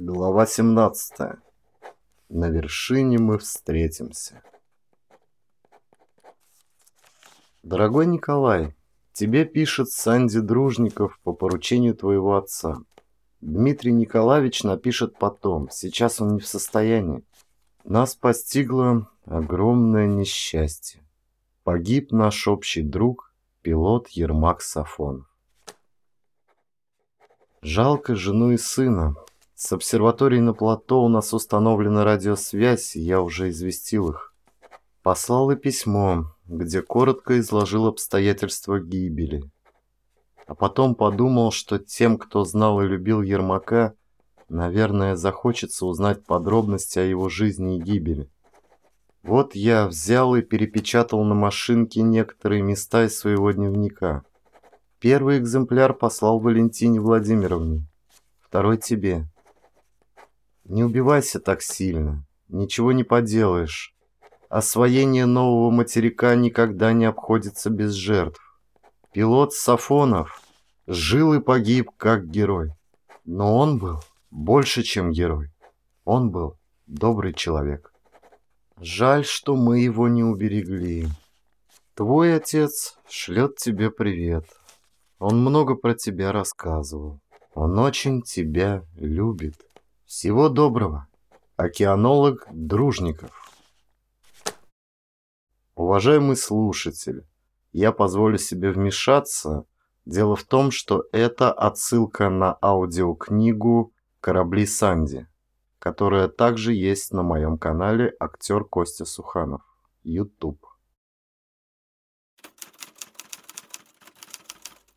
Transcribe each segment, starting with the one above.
Глава 17. На вершине мы встретимся. Дорогой Николай, тебе пишет Санди Дружников по поручению твоего отца. Дмитрий Николаевич напишет потом, сейчас он не в состоянии. Нас постигло огромное несчастье. Погиб наш общий друг, пилот Ермак Сафонов. Жалко жену и сына, с обсерваторией на плато у нас установлена радиосвязь, я уже известил их. Послал и письмо, где коротко изложил обстоятельства гибели. А потом подумал, что тем, кто знал и любил Ермака, наверное, захочется узнать подробности о его жизни и гибели. Вот я взял и перепечатал на машинке некоторые места из своего дневника. Первый экземпляр послал Валентине Владимировне, второй тебе. Не убивайся так сильно. Ничего не поделаешь. Освоение нового материка никогда не обходится без жертв. Пилот Сафонов жил и погиб как герой. Но он был больше, чем герой. Он был добрый человек. Жаль, что мы его не уберегли. Твой отец шлет тебе привет. Он много про тебя рассказывал. Он очень тебя любит. Всего доброго. Океанолог Дружников. Уважаемый слушатель, я позволю себе вмешаться. Дело в том, что это отсылка на аудиокнигу «Корабли Санди», которая также есть на моем канале актер Костя Суханов, YouTube.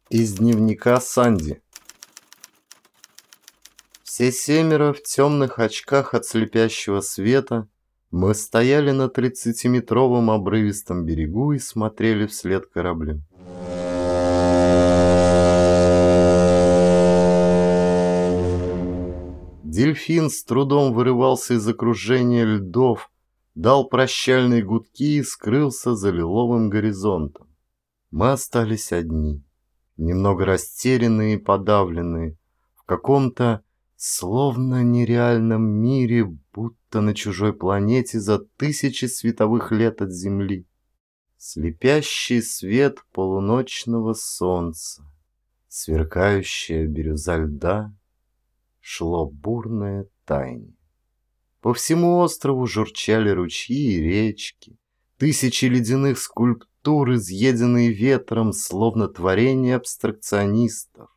Из дневника Санди. Все семеро в темных очках от слепящего света мы стояли на тридцатиметровом обрывистом берегу и смотрели вслед кораблю. Дельфин с трудом вырывался из окружения льдов, дал прощальные гудки и скрылся за лиловым горизонтом. Мы остались одни, немного растерянные и подавленные, в каком-то Словно нереальном мире, будто на чужой планете за тысячи световых лет от Земли. Слепящий свет полуночного солнца, сверкающая бирюза льда, шло бурное таяние. По всему острову журчали ручьи и речки, тысячи ледяных скульптур, изъеденные ветром, словно творения абстракционистов,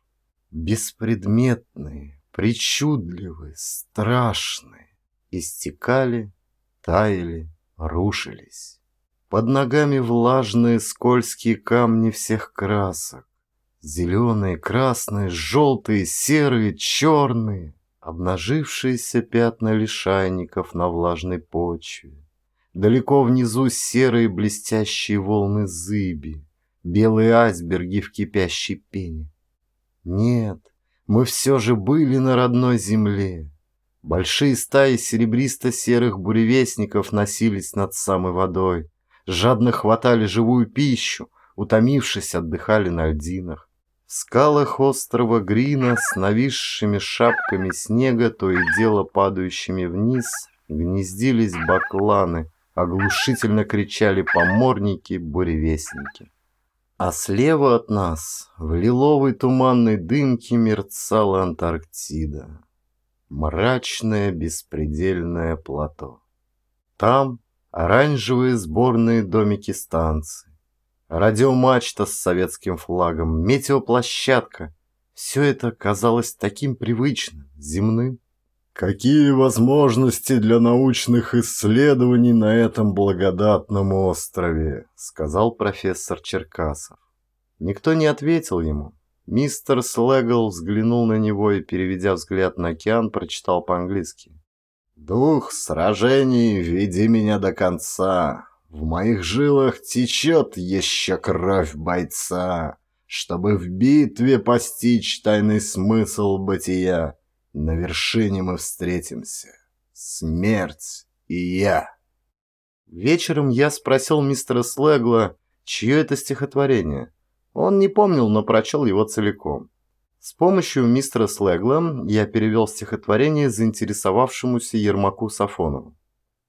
беспредметные, причудливы, страшны, истекали, таяли, рушились. Под ногами влажные скользкие камни всех красок. Зеленые, красные, желтые, серые, черные. Обнажившиеся пятна лишайников на влажной почве. Далеко внизу серые блестящие волны зыби. Белые айсберги в кипящей пене. Нет, мы все же были на родной земле. Большие стаи серебристо-серых буревестников носились над самой водой, жадно хватали живую пищу, утомившись, отдыхали на льдинах. В скалах острова Грина с нависшими шапками снега, то и дело падающими вниз, гнездились бакланы, оглушительно кричали поморники-буревестники. А слева от нас, в лиловой туманной дымке, мерцала Антарктида. Мрачное беспредельное плато. Там оранжевые сборные домики станции, радиомачта с советским флагом, метеоплощадка. Все это казалось таким привычным, земным. Какие возможности для научных исследований на этом благодатном острове, сказал профессор Черкасов. Никто не ответил ему. Мистер Слегл взглянул на него и, переведя взгляд на океан, прочитал по-английски. «Дух сражений, веди меня до конца. В моих жилах течет еще кровь бойца, чтобы в битве постичь тайный смысл бытия». На вершине мы встретимся. Смерть и я. Вечером я спросил мистера Слегла, чье это стихотворение. Он не помнил, но прочел его целиком. С помощью мистера Слегла я перевел стихотворение заинтересовавшемуся Ермаку Сафонову.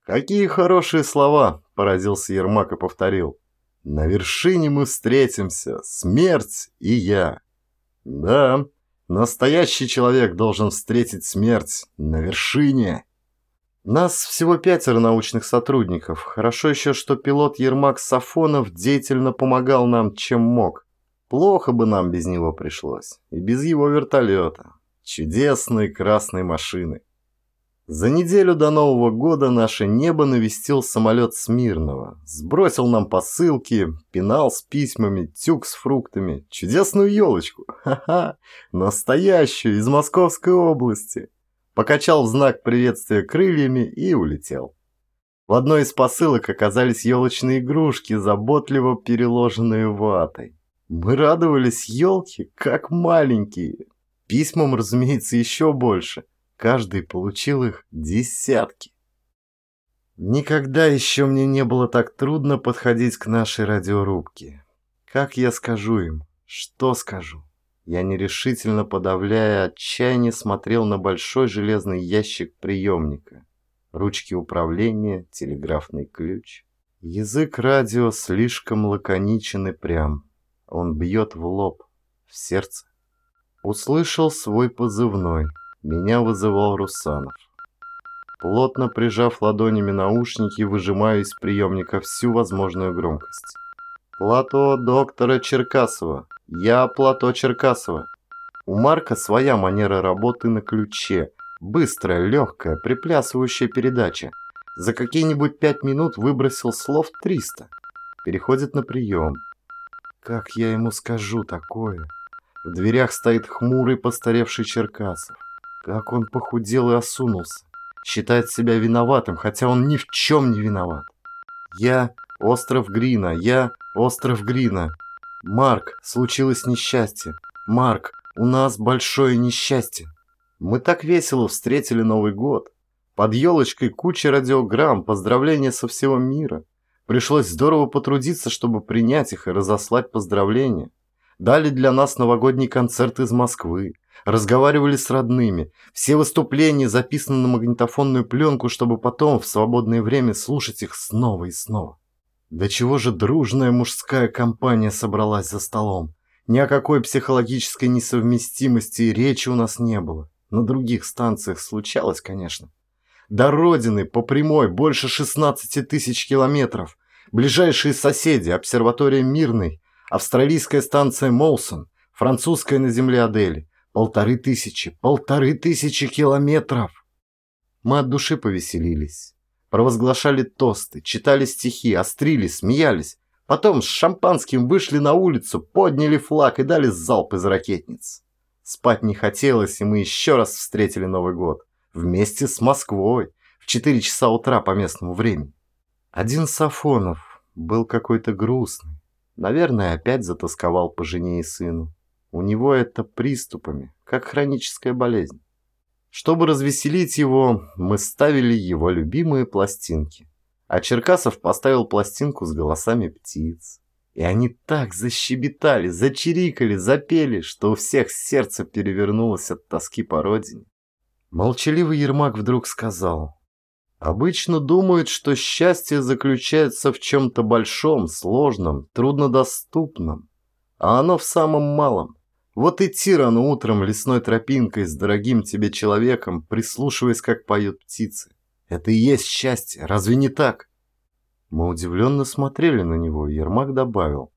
«Какие хорошие слова!» – поразился Ермак и повторил. «На вершине мы встретимся, смерть и я». «Да, настоящий человек должен встретить смерть на вершине». Нас всего пятеро научных сотрудников. Хорошо еще, что пилот Ермак Сафонов деятельно помогал нам, чем мог. Плохо бы нам без него пришлось. И без его вертолета. Чудесной красной машины. За неделю до Нового года наше небо навестил самолет Смирного. Сбросил нам посылки, пенал с письмами, тюк с фруктами, чудесную елочку. Ха-ха! Настоящую, из Московской области. Покачал в знак приветствия крыльями и улетел. В одной из посылок оказались елочные игрушки, заботливо переложенные ватой. Мы радовались елке, как маленькие. Письмам, разумеется, еще больше. Каждый получил их десятки. Никогда еще мне не было так трудно подходить к нашей радиорубке. Как я скажу им? Что скажу? Я нерешительно, подавляя отчаяние, смотрел на большой железный ящик приемника. Ручки управления, телеграфный ключ. Язык радио слишком лаконичен и прям. Он бьет в лоб, в сердце. Услышал свой позывной. Меня вызывал Русанов. Плотно прижав ладонями наушники, выжимаю из приемника всю возможную громкость. «Плато доктора Черкасова. Я Плато Черкасова». У Марка своя манера работы на ключе. Быстрая, легкая, приплясывающая передача. За какие-нибудь пять минут выбросил слов 300. Переходит на прием. Как я ему скажу такое? В дверях стоит хмурый постаревший Черкасов. Как он похудел и осунулся. Считает себя виноватым, хотя он ни в чем не виноват. Я остров Грина, я остров Грина. Марк, случилось несчастье. Марк, у нас большое несчастье. Мы так весело встретили Новый год. Под елочкой куча радиограмм, поздравления со всего мира. Пришлось здорово потрудиться, чтобы принять их и разослать поздравления. Дали для нас новогодний концерт из Москвы. Разговаривали с родными. Все выступления записаны на магнитофонную пленку, чтобы потом в свободное время слушать их снова и снова. До чего же дружная мужская компания собралась за столом. Ни о какой психологической несовместимости и речи у нас не было. На других станциях случалось, конечно. До родины по прямой больше 16 тысяч километров. Ближайшие соседи – обсерватория Мирный, австралийская станция Молсон, французская на земле Адели. Полторы тысячи, полторы тысячи километров. Мы от души повеселились. Провозглашали тосты, читали стихи, острили, смеялись. Потом с шампанским вышли на улицу, подняли флаг и дали залп из ракетниц. Спать не хотелось, и мы еще раз встретили Новый год. Вместе с Москвой. В 4 часа утра по местному времени. Один Сафонов был какой-то грустный. Наверное, опять затасковал по жене и сыну. У него это приступами, как хроническая болезнь. Чтобы развеселить его, мы ставили его любимые пластинки. А Черкасов поставил пластинку с голосами птиц. И они так защебетали, зачирикали, запели, что у всех сердце перевернулось от тоски по родине. Молчаливый Ермак вдруг сказал. Обычно думают, что счастье заключается в чем-то большом, сложном, труднодоступном. А оно в самом малом. Вот идти рано утром лесной тропинкой с дорогим тебе человеком, прислушиваясь, как поют птицы. Это и есть счастье, разве не так? Мы удивленно смотрели на него, и Ермак добавил.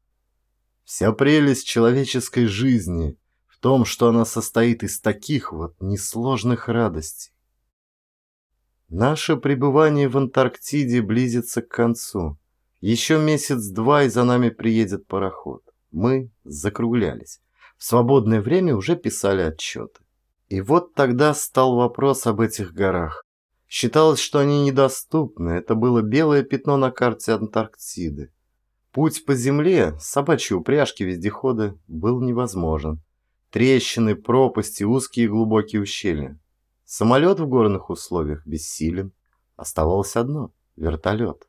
Вся прелесть человеческой жизни в том, что она состоит из таких вот несложных радостей. Наше пребывание в Антарктиде близится к концу. Еще месяц-два, и за нами приедет пароход. Мы закруглялись. В свободное время уже писали отчеты. И вот тогда стал вопрос об этих горах. Считалось, что они недоступны. Это было белое пятно на карте Антарктиды. Путь по земле, собачьи упряжки вездехода, был невозможен. Трещины, пропасти, узкие глубокие ущелья. Самолет в горных условиях бессилен. Оставалось одно – вертолет.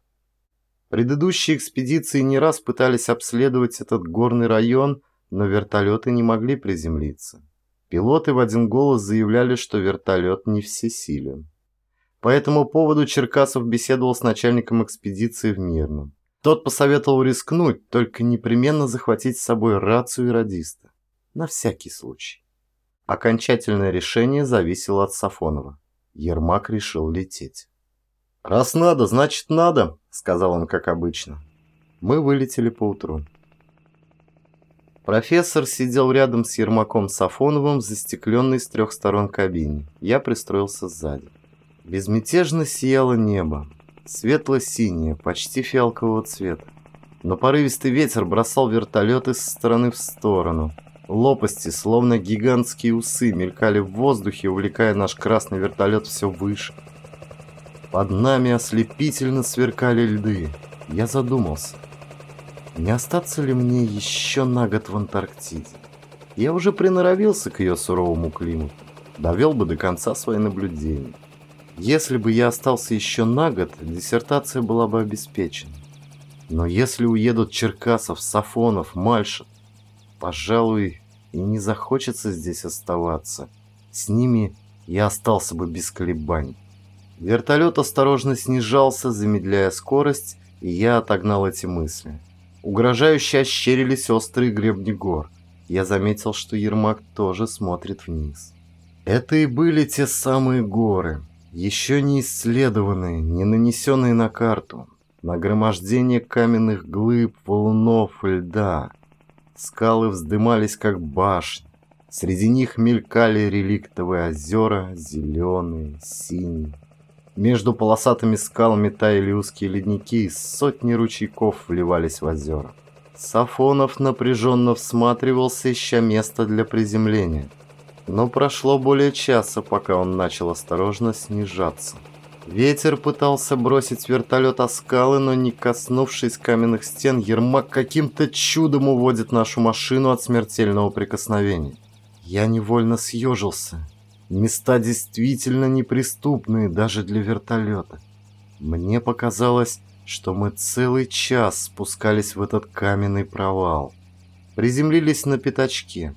Предыдущие экспедиции не раз пытались обследовать этот горный район, но вертолеты не могли приземлиться. Пилоты в один голос заявляли, что вертолет не всесилен. По этому поводу Черкасов беседовал с начальником экспедиции в Мирном. Тот посоветовал рискнуть, только непременно захватить с собой рацию и радиста. На всякий случай. Окончательное решение зависело от Сафонова. Ермак решил лететь. «Раз надо, значит надо», — сказал он, как обычно. Мы вылетели поутру. Профессор сидел рядом с Ермаком Сафоновым в застекленной с трех сторон кабине. Я пристроился сзади. Безмятежно сияло небо. Светло-синее, почти фиалкового цвета. Но порывистый ветер бросал вертолет из стороны в сторону. Лопасти, словно гигантские усы, мелькали в воздухе, увлекая наш красный вертолет все выше. Под нами ослепительно сверкали льды. Я задумался. Не остаться ли мне еще на год в Антарктиде? Я уже приноровился к ее суровому климату. Довел бы до конца свои наблюдения. Если бы я остался еще на год, диссертация была бы обеспечена. Но если уедут Черкасов, Сафонов, Мальшин, пожалуй, и не захочется здесь оставаться. С ними я остался бы без колебаний. Вертолет осторожно снижался, замедляя скорость, и я отогнал эти мысли. Угрожающе ощерились острые гребни гор. Я заметил, что Ермак тоже смотрит вниз. Это и были те самые горы, еще не исследованные, не нанесенные на карту. Нагромождение каменных глыб, валунов льда. Скалы вздымались, как башни. Среди них мелькали реликтовые озера, зеленые, синие. Между полосатыми скалами таяли узкие ледники, и сотни ручейков вливались в озера. Сафонов напряженно всматривался, ища место для приземления. Но прошло более часа, пока он начал осторожно снижаться. Ветер пытался бросить вертолет о скалы, но не коснувшись каменных стен, Ермак каким-то чудом уводит нашу машину от смертельного прикосновения. Я невольно съежился Места действительно неприступные даже для вертолета. Мне показалось, что мы целый час спускались в этот каменный провал. Приземлились на пятачке.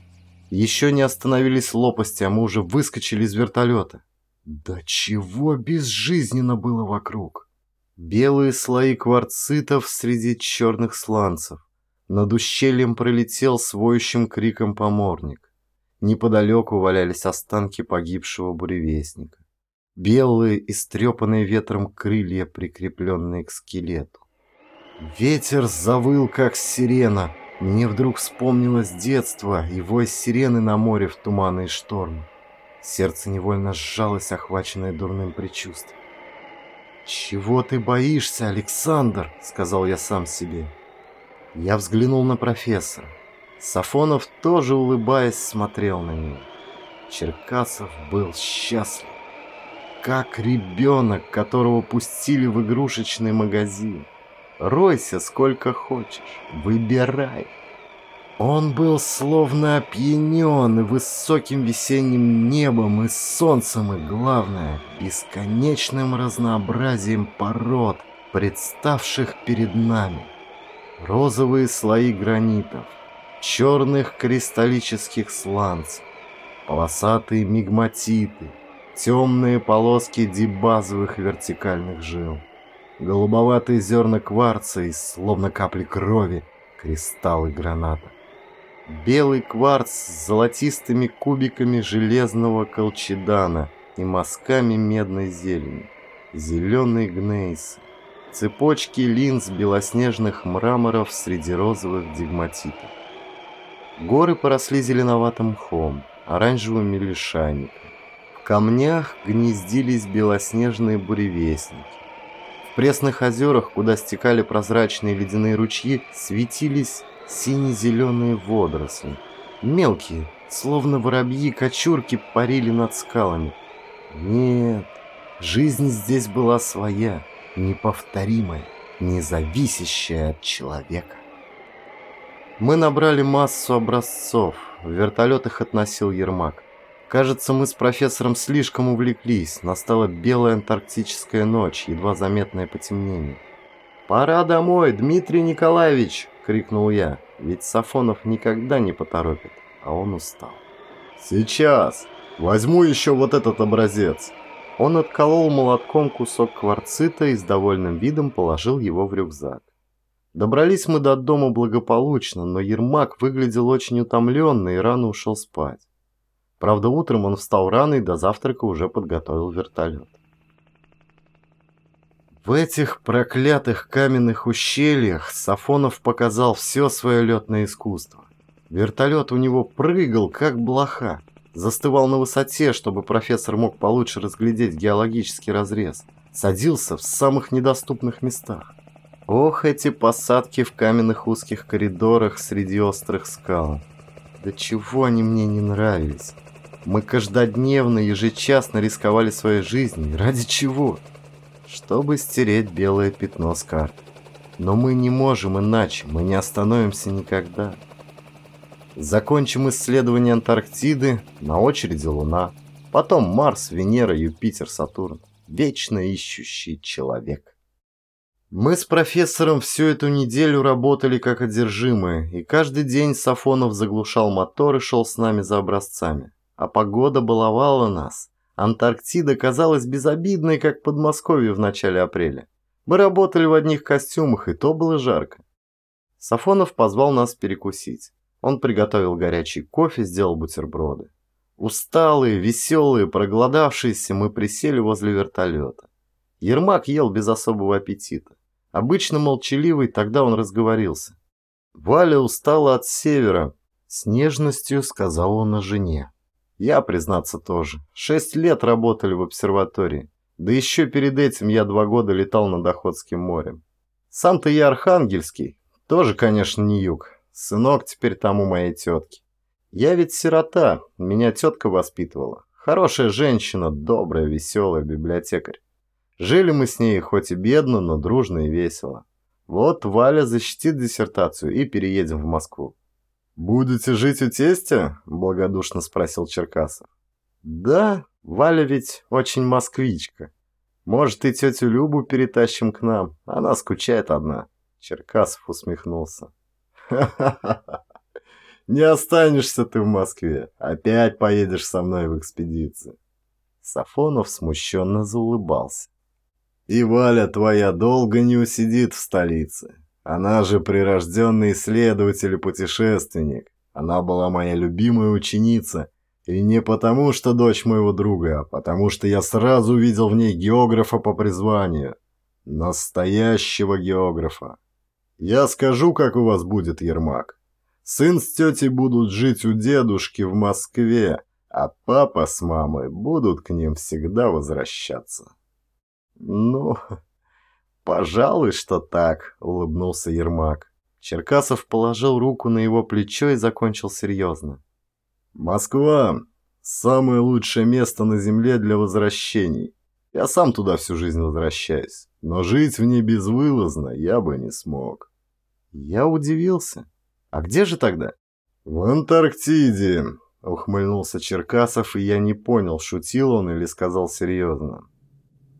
Еще не остановились лопасти, а мы уже выскочили из вертолета. Да чего безжизненно было вокруг! Белые слои кварцитов среди черных сланцев. Над ущельем пролетел с воющим криком поморник. Неподалеку валялись останки погибшего буревестника. Белые, истрепанные ветром крылья, прикрепленные к скелету. Ветер завыл, как сирена. Мне вдруг вспомнилось детство и вой сирены на море в туманы и штормы. Сердце невольно сжалось, охваченное дурным предчувствием. «Чего ты боишься, Александр?» — сказал я сам себе. Я взглянул на профессора. Сафонов тоже, улыбаясь, смотрел на него. Черкасов был счастлив. Как ребенок, которого пустили в игрушечный магазин. Ройся сколько хочешь, выбирай. Он был словно опьянен высоким весенним небом, и солнцем, и, главное, бесконечным разнообразием пород, представших перед нами. Розовые слои гранитов, черных кристаллических сланцев, полосатые мигматиты, темные полоски дебазовых вертикальных жил, голубоватые зерна кварца и, словно капли крови, кристаллы граната. Белый кварц с золотистыми кубиками железного колчедана и мазками медной зелени, зеленые гнейсы, цепочки линз белоснежных мраморов среди розовых дигматитов. Горы поросли зеленоватым мхом, оранжевыми лишайниками. В камнях гнездились белоснежные буревестники. В пресных озерах, куда стекали прозрачные ледяные ручьи, светились сине-зеленые водоросли. Мелкие, словно воробьи-кочурки, парили над скалами. Нет, жизнь здесь была своя, неповторимая, независящая от человека. Мы набрали массу образцов. В вертолет их относил Ермак. Кажется, мы с профессором слишком увлеклись. Настала белая антарктическая ночь, едва заметное потемнение. «Пора домой, Дмитрий Николаевич!» — крикнул я. Ведь Сафонов никогда не поторопит, а он устал. «Сейчас! Возьму еще вот этот образец!» Он отколол молотком кусок кварцита и с довольным видом положил его в рюкзак. Добрались мы до дома благополучно, но Ермак выглядел очень утомленно и рано ушел спать. Правда, утром он встал рано и до завтрака уже подготовил вертолет. В этих проклятых каменных ущельях Сафонов показал все свое летное искусство. Вертолет у него прыгал, как блоха. Застывал на высоте, чтобы профессор мог получше разглядеть геологический разрез. Садился в самых недоступных местах. Ох, эти посадки в каменных узких коридорах среди острых скал. Да чего они мне не нравились. Мы каждодневно, ежечасно рисковали своей жизнью. Ради чего? Чтобы стереть белое пятно с карты. Но мы не можем иначе, мы не остановимся никогда. Закончим исследование Антарктиды, на очереди Луна, потом Марс, Венера, Юпитер, Сатурн. Вечно ищущий человек. Мы с профессором всю эту неделю работали как одержимые, и каждый день Сафонов заглушал мотор и шел с нами за образцами. А погода баловала нас. Антарктида казалась безобидной, как Подмосковье в начале апреля. Мы работали в одних костюмах, и то было жарко. Сафонов позвал нас перекусить. Он приготовил горячий кофе, сделал бутерброды. Усталые, веселые, проголодавшиеся, мы присели возле вертолета. Ермак ел без особого аппетита. Обычно молчаливый, тогда он разговорился. Валя устала от севера. С нежностью сказал он о жене. Я, признаться, тоже. Шесть лет работали в обсерватории. Да еще перед этим я два года летал над Охотским морем. Сам-то я архангельский. Тоже, конечно, не юг. Сынок теперь там у моей тетки. Я ведь сирота, меня тетка воспитывала. Хорошая женщина, добрая, веселая библиотекарь. Жили мы с ней хоть и бедно, но дружно и весело. Вот Валя защитит диссертацию и переедем в Москву. «Будете жить у тестя?» – благодушно спросил Черкасов. «Да, Валя ведь очень москвичка. Может, и тетю Любу перетащим к нам? Она скучает одна». Черкасов усмехнулся. «Ха-ха-ха! Не останешься ты в Москве. Опять поедешь со мной в экспедицию». Сафонов смущенно заулыбался. «И Валя твоя долго не усидит в столице. Она же прирожденный исследователь и путешественник. Она была моя любимая ученица. И не потому, что дочь моего друга, а потому, что я сразу увидел в ней географа по призванию. Настоящего географа. Я скажу, как у вас будет, Ермак. Сын с тетей будут жить у дедушки в Москве, а папа с мамой будут к ним всегда возвращаться. Ну... «Пожалуй, что так», — улыбнулся Ермак. Черкасов положил руку на его плечо и закончил серьезно. «Москва — самое лучшее место на земле для возвращений. Я сам туда всю жизнь возвращаюсь, но жить в ней безвылазно я бы не смог». Я удивился. «А где же тогда?» «В Антарктиде», — ухмыльнулся Черкасов, и я не понял, шутил он или сказал серьезно.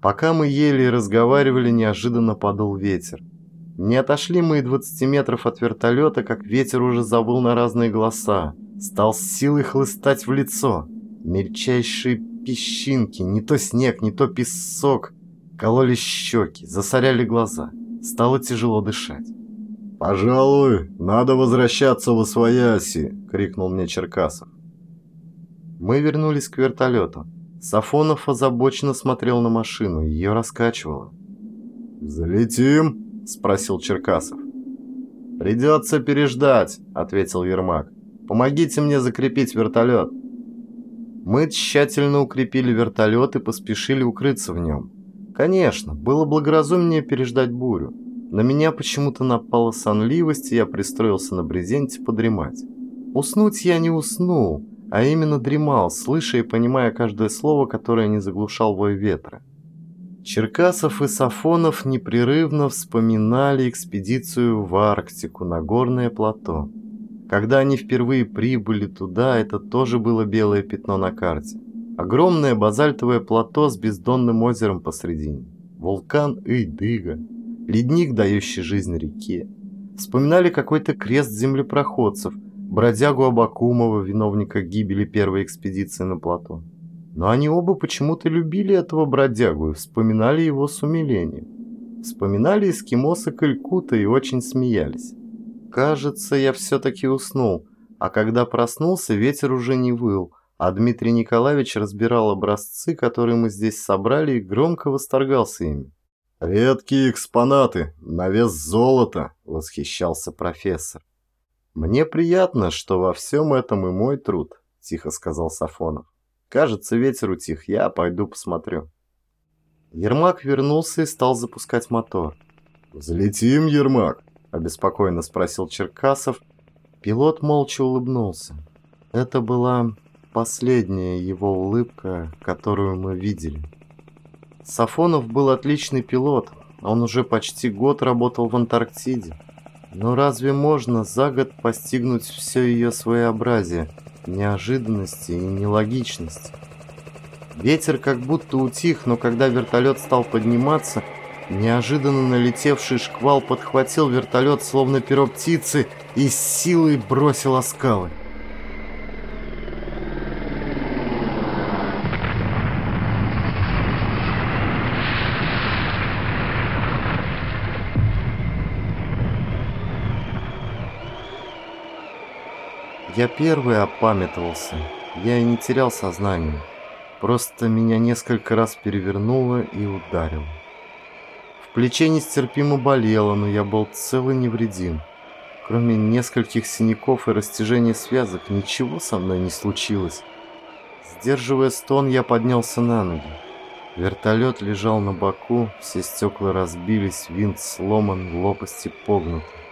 Пока мы ели и разговаривали, неожиданно подул ветер. Не отошли мы и 20 метров от вертолета, как ветер уже завыл на разные голоса. Стал с силой хлыстать в лицо. Мельчайшие песчинки, не то снег, не то песок, кололи щеки, засоряли глаза. Стало тяжело дышать. «Пожалуй, надо возвращаться в Освояси!» — крикнул мне Черкасов. Мы вернулись к вертолету. Сафонов озабоченно смотрел на машину, ее раскачивало. «Залетим?» – спросил Черкасов. «Придется переждать», – ответил Ермак. «Помогите мне закрепить вертолет». Мы тщательно укрепили вертолет и поспешили укрыться в нем. Конечно, было благоразумнее переждать бурю. На меня почему-то напала сонливость, и я пристроился на брезенте подремать. Уснуть я не уснул, а именно дремал, слыша и понимая каждое слово, которое не заглушал вой ветра. Черкасов и Сафонов непрерывно вспоминали экспедицию в Арктику на горное плато. Когда они впервые прибыли туда, это тоже было белое пятно на карте. Огромное базальтовое плато с бездонным озером посредине. Вулкан Эйдыга. Ледник, дающий жизнь реке. Вспоминали какой-то крест землепроходцев, бродягу Абакумова, виновника гибели первой экспедиции на плато. Но они оба почему-то любили этого бродягу и вспоминали его с умилением. Вспоминали эскимоса Калькута и очень смеялись. Кажется, я все-таки уснул, а когда проснулся, ветер уже не выл, а Дмитрий Николаевич разбирал образцы, которые мы здесь собрали, и громко восторгался ими. «Редкие экспонаты, на вес золота!» — восхищался профессор. «Мне приятно, что во всем этом и мой труд», — тихо сказал Сафонов. «Кажется, ветер утих, я пойду посмотрю». Ермак вернулся и стал запускать мотор. «Взлетим, Ермак?» — обеспокоенно спросил Черкасов. Пилот молча улыбнулся. Это была последняя его улыбка, которую мы видели. Сафонов был отличный пилот, он уже почти год работал в Антарктиде. Но разве можно за год постигнуть все ее своеобразие, неожиданности и нелогичности? Ветер как будто утих, но когда вертолет стал подниматься, неожиданно налетевший шквал подхватил вертолет, словно перо птицы, и с силой бросил о скалы. Я первый опамятовался. Я и не терял сознание. Просто меня несколько раз перевернуло и ударило. В плече нестерпимо болело, но я был цел и невредим. Кроме нескольких синяков и растяжения связок, ничего со мной не случилось. Сдерживая стон, я поднялся на ноги. Вертолет лежал на боку, все стекла разбились, винт сломан, лопасти погнуты.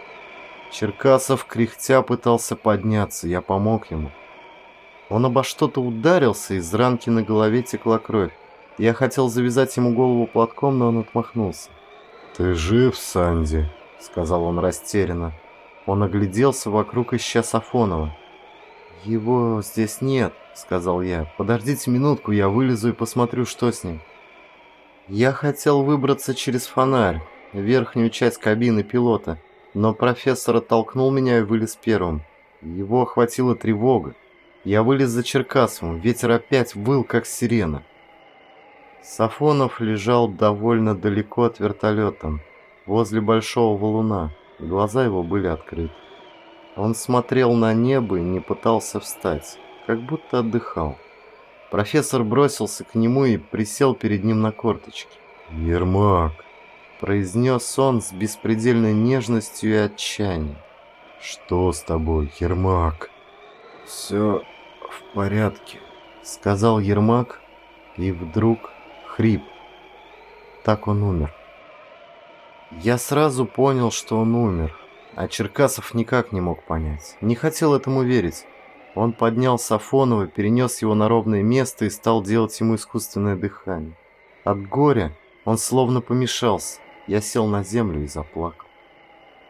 Черкасов, кряхтя, пытался подняться, я помог ему. Он обо что-то ударился, из ранки на голове текла кровь. Я хотел завязать ему голову платком, но он отмахнулся. «Ты жив, Санди?» — сказал он растерянно. Он огляделся вокруг, ища Сафонова. «Его здесь нет», — сказал я. «Подождите минутку, я вылезу и посмотрю, что с ним». Я хотел выбраться через фонарь, верхнюю часть кабины пилота, но профессор оттолкнул меня и вылез первым. Его охватила тревога. Я вылез за Черкасовым, ветер опять выл, как сирена. Сафонов лежал довольно далеко от вертолета, возле большого валуна. Глаза его были открыты. Он смотрел на небо и не пытался встать, как будто отдыхал. Профессор бросился к нему и присел перед ним на корточки. «Ермак!» Произнес он с беспредельной нежностью и отчаянием. «Что с тобой, Ермак?» «Все в порядке», — сказал Ермак, и вдруг хрип. Так он умер. Я сразу понял, что он умер, а Черкасов никак не мог понять. Не хотел этому верить. Он поднял Сафонова, перенес его на ровное место и стал делать ему искусственное дыхание. От горя он словно помешался. Я сел на землю и заплакал.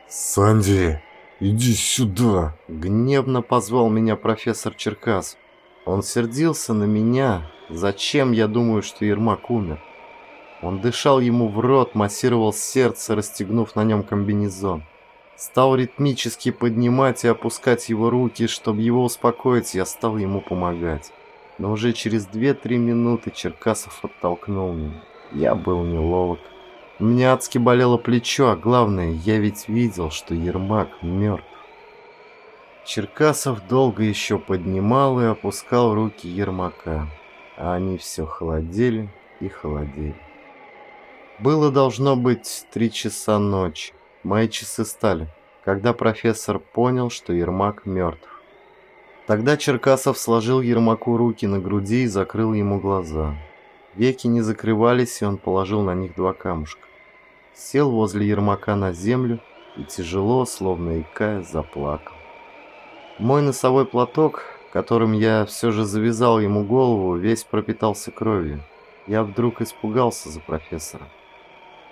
«Санди, иди сюда!» Гневно позвал меня профессор Черкас. Он сердился на меня. Зачем я думаю, что Ермак умер? Он дышал ему в рот, массировал сердце, расстегнув на нем комбинезон. Стал ритмически поднимать и опускать его руки, чтобы его успокоить, я стал ему помогать. Но уже через 2-3 минуты Черкасов оттолкнул меня. Я был неловок. У меня адски болело плечо, а главное, я ведь видел, что Ермак мертв. Черкасов долго еще поднимал и опускал руки Ермака, а они все холодели и холодели. Было должно быть три часа ночи. Мои часы стали, когда профессор понял, что Ермак мертв. Тогда Черкасов сложил Ермаку руки на груди и закрыл ему глаза. Веки не закрывались, и он положил на них два камушка сел возле Ермака на землю и тяжело, словно икая, заплакал. Мой носовой платок, которым я все же завязал ему голову, весь пропитался кровью. Я вдруг испугался за профессора.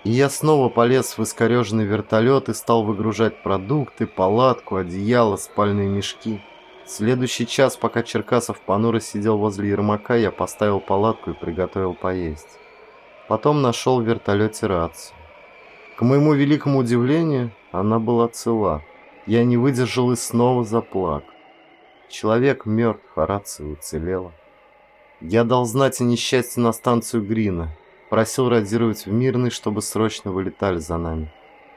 И я снова полез в искореженный вертолет и стал выгружать продукты, палатку, одеяло, спальные мешки. Следующий час, пока Черкасов понуро сидел возле Ермака, я поставил палатку и приготовил поесть. Потом нашел в вертолете рацию. К моему великому удивлению, она была цела. Я не выдержал и снова заплакал. Человек мертв, а рация уцелела. Я дал знать о несчастье на станцию Грина. Просил радировать в Мирный, чтобы срочно вылетали за нами.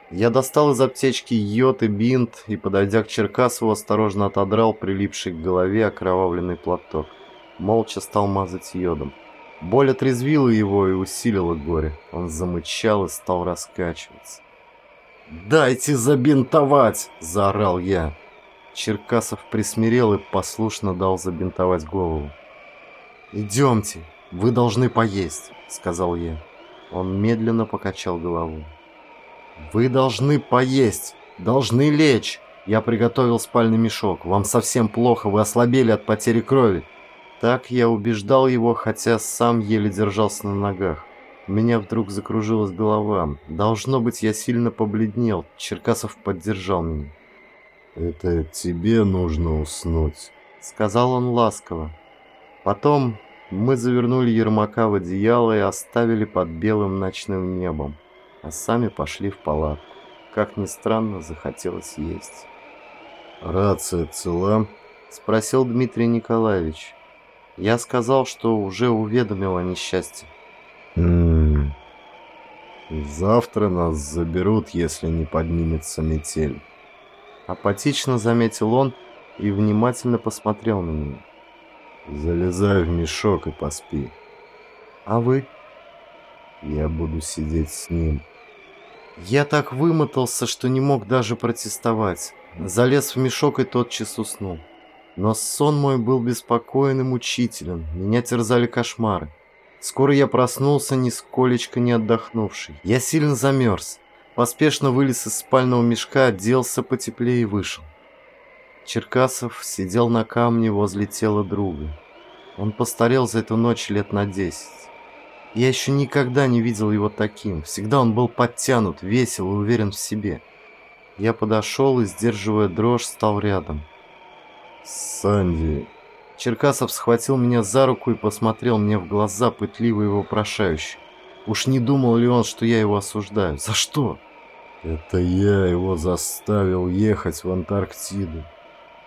Я достал из аптечки йод и бинт и, подойдя к Черкасову, осторожно отодрал прилипший к голове окровавленный платок. Молча стал мазать йодом. Боль отрезвила его и усилила горе. Он замычал и стал раскачиваться. «Дайте забинтовать!» – заорал я. Черкасов присмирел и послушно дал забинтовать голову. «Идемте, вы должны поесть», — сказал я. Он медленно покачал головой. «Вы должны поесть, должны лечь. Я приготовил спальный мешок. Вам совсем плохо, вы ослабели от потери крови». Так я убеждал его, хотя сам еле держался на ногах. У меня вдруг закружилась голова. Должно быть, я сильно побледнел. Черкасов поддержал меня. «Это тебе нужно уснуть», — сказал он ласково. Потом мы завернули Ермака в одеяло и оставили под белым ночным небом, а сами пошли в палатку. Как ни странно, захотелось есть. «Рация цела?» — спросил Дмитрий Николаевич. Я сказал, что уже уведомил о несчастье. «М -м -м. «Завтра нас заберут, если не поднимется метель». Апатично заметил он и внимательно посмотрел на меня. Залезай в мешок и поспи. А вы? Я буду сидеть с ним. Я так вымотался, что не мог даже протестовать. Залез в мешок и тотчас уснул. Но сон мой был беспокоен и мучителен. Меня терзали кошмары. Скоро я проснулся, нисколечко не отдохнувший. Я сильно замерз. Поспешно вылез из спального мешка, оделся потеплее и вышел. Черкасов сидел на камне возле тела друга. Он постарел за эту ночь лет на десять. Я еще никогда не видел его таким. Всегда он был подтянут, весел и уверен в себе. Я подошел и, сдерживая дрожь, стал рядом. «Санди...» Черкасов схватил меня за руку и посмотрел мне в глаза, пытливо и вопрошающе. Уж не думал ли он, что я его осуждаю? За что? Это я его заставил ехать в Антарктиду.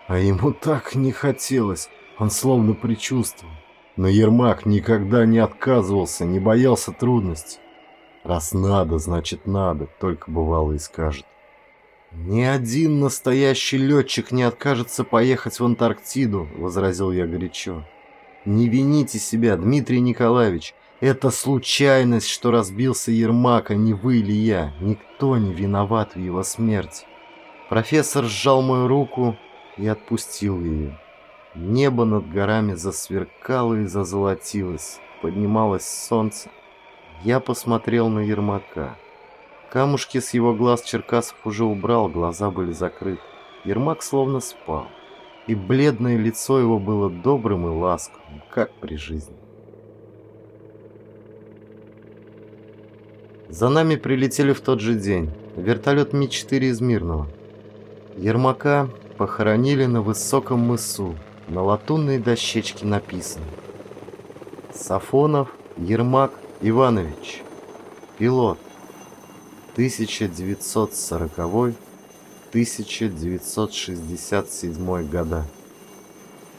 А ему так не хотелось, он словно предчувствовал. Но Ермак никогда не отказывался, не боялся трудностей. Раз надо, значит надо, только бывало и скажет. «Ни один настоящий летчик не откажется поехать в Антарктиду», — возразил я горячо. «Не вините себя, Дмитрий Николаевич. Это случайность, что разбился Ермак, а не вы или я. Никто не виноват в его смерти». Профессор сжал мою руку, и отпустил ее. Небо над горами засверкало и зазолотилось, поднималось солнце. Я посмотрел на Ермака. Камушки с его глаз Черкасов уже убрал, глаза были закрыты. Ермак словно спал, и бледное лицо его было добрым и ласковым, как при жизни. За нами прилетели в тот же день. Вертолет Ми-4 из Мирного. Ермака похоронили на высоком мысу. На латунной дощечке написано Сафонов Ермак Иванович Пилот 1940-1967 года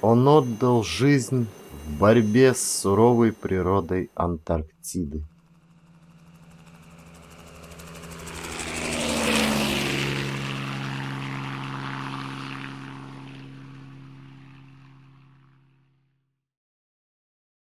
Он отдал жизнь в борьбе с суровой природой Антарктиды.